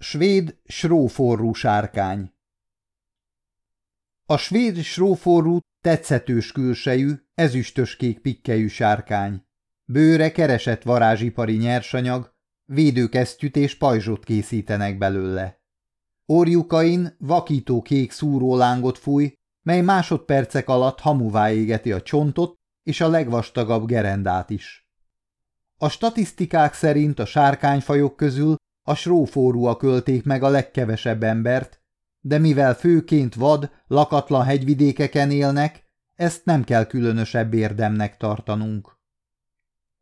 Svéd sróforrú sárkány A svéd sróforrú tetszetős külsejű, ezüstöskék pikkelyű sárkány. Bőre keresett varázsipari nyersanyag, védőkesztyűt és pajzsot készítenek belőle. Orjukain vakító kék szúrólángot fúj, mely másodpercek alatt hamuvá égeti a csontot és a legvastagabb gerendát is. A statisztikák szerint a sárkányfajok közül a sróforúak költék meg a legkevesebb embert, de mivel főként vad, lakatlan hegyvidékeken élnek, ezt nem kell különösebb érdemnek tartanunk.